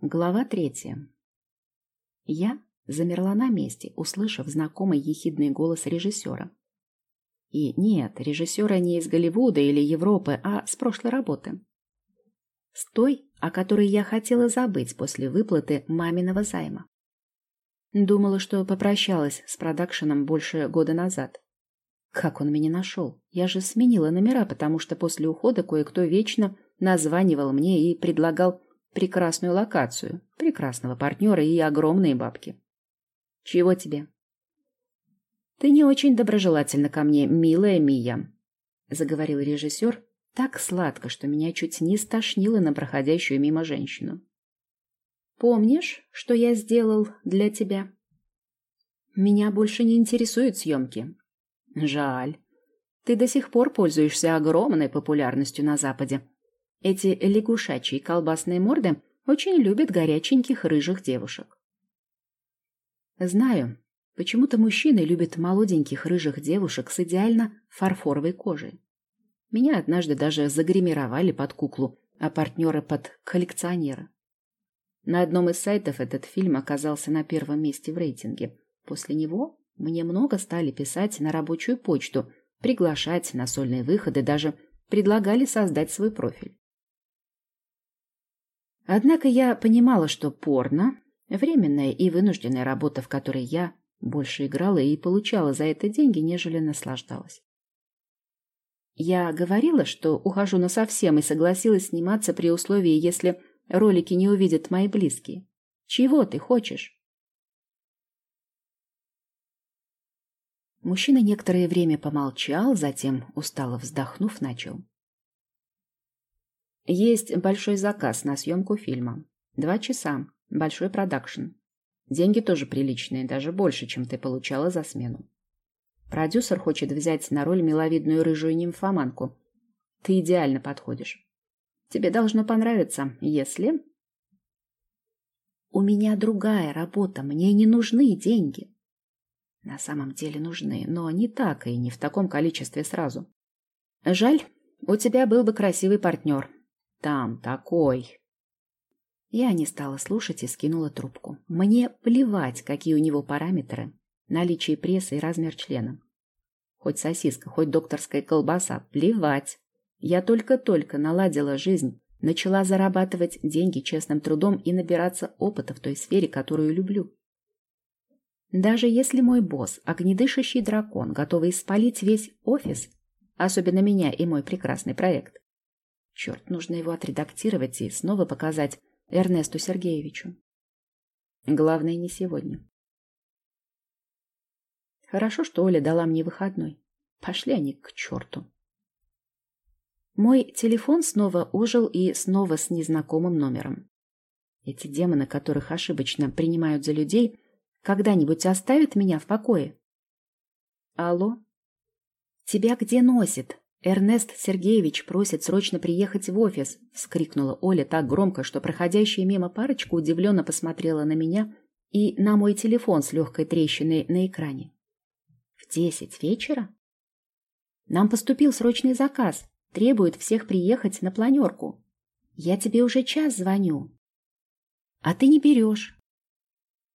Глава третья. Я замерла на месте, услышав знакомый ехидный голос режиссера. И нет, режиссера не из Голливуда или Европы, а с прошлой работы. С той, о которой я хотела забыть после выплаты маминого займа. Думала, что попрощалась с продакшеном больше года назад. Как он меня нашел? Я же сменила номера, потому что после ухода кое-кто вечно названивал мне и предлагал прекрасную локацию, прекрасного партнера и огромные бабки. Чего тебе? Ты не очень доброжелательна ко мне, милая Мия, заговорил режиссер так сладко, что меня чуть не стошнило на проходящую мимо женщину. Помнишь, что я сделал для тебя? Меня больше не интересуют съемки. Жаль. Ты до сих пор пользуешься огромной популярностью на Западе. Эти лягушачьи колбасные морды очень любят горяченьких рыжих девушек. Знаю, почему-то мужчины любят молоденьких рыжих девушек с идеально фарфоровой кожей. Меня однажды даже загримировали под куклу, а партнеры под коллекционера. На одном из сайтов этот фильм оказался на первом месте в рейтинге. После него мне много стали писать на рабочую почту, приглашать на сольные выходы, даже предлагали создать свой профиль. Однако я понимала, что порно — временная и вынужденная работа, в которой я больше играла и получала за это деньги, нежели наслаждалась. Я говорила, что ухожу на совсем и согласилась сниматься при условии, если ролики не увидят мои близкие. Чего ты хочешь? Мужчина некоторое время помолчал, затем, устало вздохнув, начал. Есть большой заказ на съемку фильма. Два часа. Большой продакшн. Деньги тоже приличные, даже больше, чем ты получала за смену. Продюсер хочет взять на роль миловидную рыжую нимфоманку. Ты идеально подходишь. Тебе должно понравиться, если... У меня другая работа, мне не нужны деньги. На самом деле нужны, но не так и не в таком количестве сразу. Жаль, у тебя был бы красивый партнер, там такой. Я не стала слушать и скинула трубку. Мне плевать, какие у него параметры, наличие пресса и размер члена. Хоть сосиска, хоть докторская колбаса, плевать. Я только-только наладила жизнь, начала зарабатывать деньги честным трудом и набираться опыта в той сфере, которую люблю. Даже если мой босс, огнедышащий дракон, готовый спалить весь офис, особенно меня и мой прекрасный проект, Черт, нужно его отредактировать и снова показать Эрнесту Сергеевичу. Главное, не сегодня. Хорошо, что Оля дала мне выходной. Пошли они к черту. Мой телефон снова ожил и снова с незнакомым номером. Эти демоны, которых ошибочно принимают за людей, когда-нибудь оставят меня в покое? Алло? Тебя где носит? «Эрнест Сергеевич просит срочно приехать в офис!» — вскрикнула Оля так громко, что проходящая мимо парочка удивленно посмотрела на меня и на мой телефон с легкой трещиной на экране. «В десять вечера?» «Нам поступил срочный заказ. Требует всех приехать на планерку. Я тебе уже час звоню. А ты не берешь».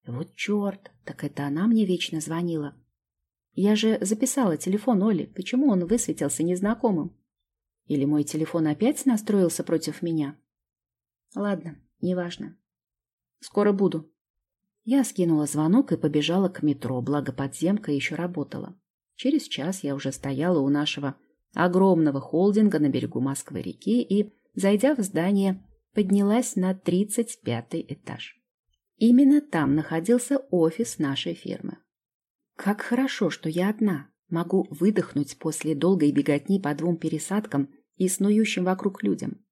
«Вот черт! Так это она мне вечно звонила. Я же записала телефон Оли. Почему он высветился незнакомым? Или мой телефон опять настроился против меня? Ладно, неважно. Скоро буду. Я скинула звонок и побежала к метро, благо подземка еще работала. Через час я уже стояла у нашего огромного холдинга на берегу Москвы-реки и, зайдя в здание, поднялась на 35 этаж. Именно там находился офис нашей фирмы. Как хорошо, что я одна. Могу выдохнуть после долгой беготни по двум пересадкам и снующим вокруг людям.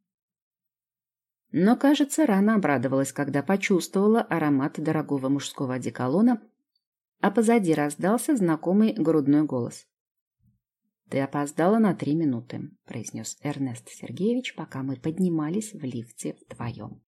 Но, кажется, рано обрадовалась, когда почувствовала аромат дорогого мужского одеколона, а позади раздался знакомый грудной голос. «Ты опоздала на три минуты», — произнес Эрнест Сергеевич, пока мы поднимались в лифте вдвоем.